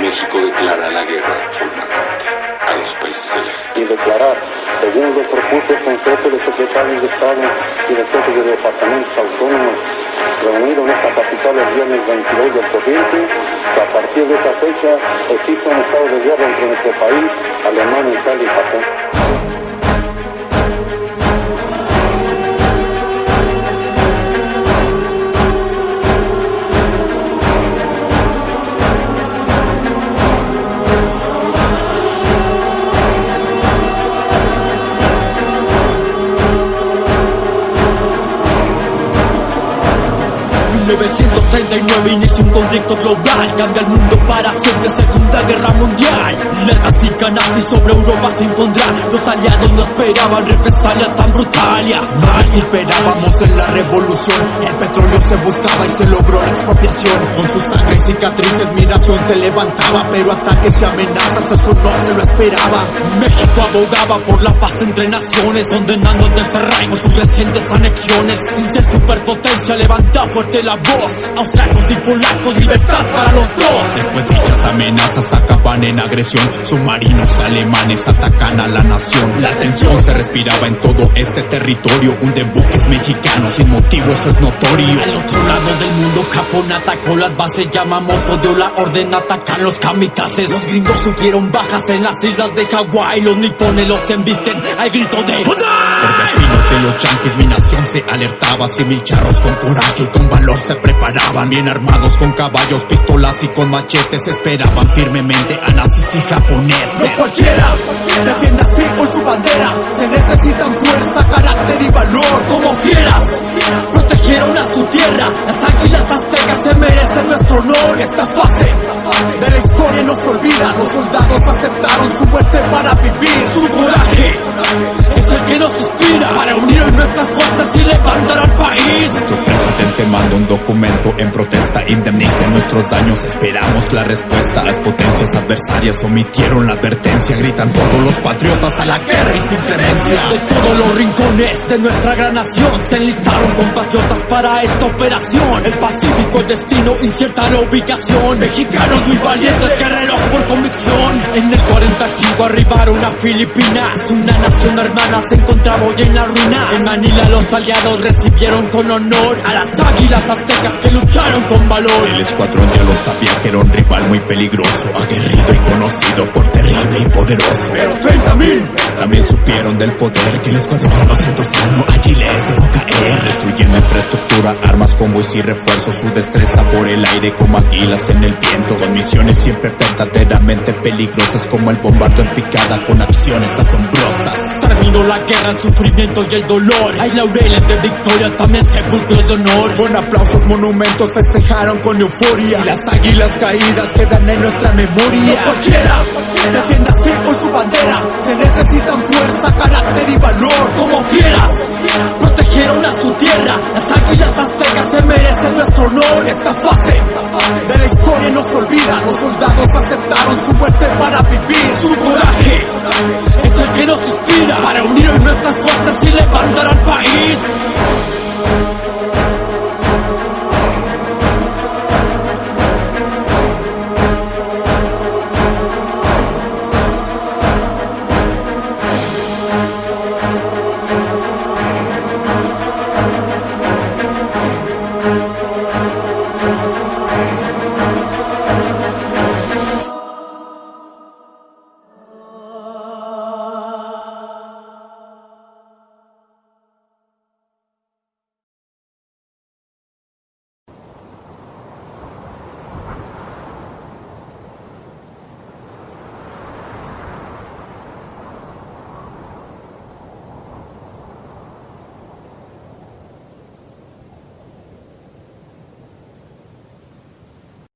México declara la guerra formalmente a los países del eje. Y declarar, según lo propuso el de Secretarios de Estado y de jefes de departamentos autónomos reunido en esta capital el viernes 22 del corriente, que a partir de esa fecha existe un estado de guerra entre nuestro país, Alemania, Italia y Japón. 1939 inicia un conflicto global Cambia el mundo para siempre, Segunda Guerra Mundial nazi sobre Europa se impondrá Los aliados no esperaban represalia tan brutalia Mal imperábamos en la revolución. El petróleo se buscaba y se logró la expropiación. Con sus sangre y cicatrices mi nación se levantaba Pero ataques y amenazas eso no se lo esperaba. México abogaba por la paz entre naciones Condenando el desarraigo sus recientes anexiones. Sin ser superpotencia levanta fuerte la voz. Austriacos y polacos, libertad para los dos. Después dichas amenazas acaban en agresión. Submarinos alemanes atacan a la nación. La tensión se respiraba en todo este territorio. Hunden buques mexicanos sin motivo, eso es notorio. Al otro lado del mundo Japón atacó las bases Yamamoto dio la orden atacan los kamikazes. Los gringos sufrieron bajas en las islas de Hawái Los nipones los embisten al grito de vecinos de los yanquis mi nación se alertaba. Cien mil charros con coraje y con valor se preparaban. Bien armados con caballos, pistolas y con machetes Esperaban firmemente a nazis y japoneses. No cualquiera defiende así con su bandera. Se necesitan fuerza, carácter y valor como fieras. Protegieron a su tierra. Las águilas aztecas se merecen nuestro honor. Esta fase de la historia no se olvida. Los soldados aceptaron manda un documento en protesta Indemnicen nuestros daños, esperamos la respuesta. Las potencias adversarias omitieron la advertencia. Gritan todos los patriotas a la guerra y sin clemencia De todos los rincones de nuestra gran nación Se enlistaron compatriotas para esta operación. El Pacífico, el destino, incierta la ubicación. Mexicanos muy valientes, guerreros por convicción. En el 45 arribaron a Filipinas. Una nación hermana se encontraba hoy en la ruina En Manila los aliados recibieron con honor A las águilas aztecas que lucharon con valor. El escuadrón ya lo sabía que era un rival muy peligroso Aguerrido y conocido por terrible y poderoso. Pero 30 mil También supieron del poder que el escuadrón 201 allí les dejó caer Destruyendo infraestructura, armas, convoys y refuerzos Su destreza por el aire como águilas en el viento. Con misiones siempre verdaderamente peligrosas Como el bombardo en picada con acciones asombrosas. Terminó la guerra, el sufrimiento y el dolor. Hay laureles de victoria, también sepulcros de honor Con aplausos, monumentos festejaron con euforia. Y las águilas caídas quedan en nuestra memoria. No cualquiera defiende necesitan fuerza, carácter y valor como fieras Protegieron a su tierra Las águilas aztecas se merecen nuestro honor Esta fase de la historia no se olvida. Los soldados aceptaron su muerte para vivir. Su coraje es el que nos inspira Para unir nuestras